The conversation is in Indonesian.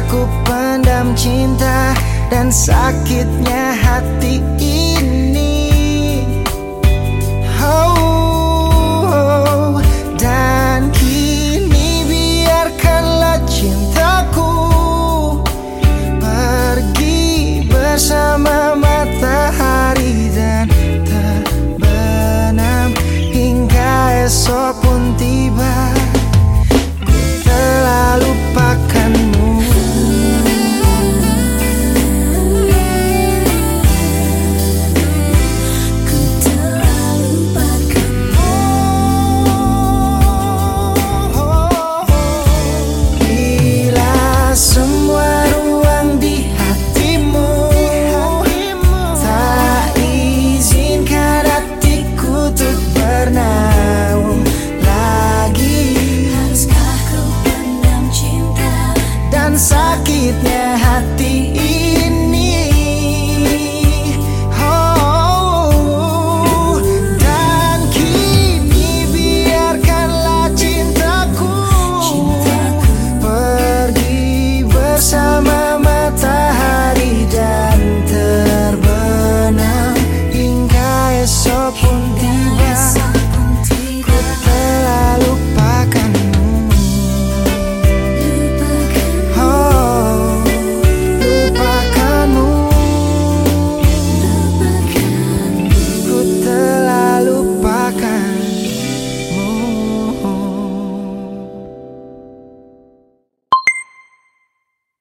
Aku pendam cinta dan sakitnya hati ini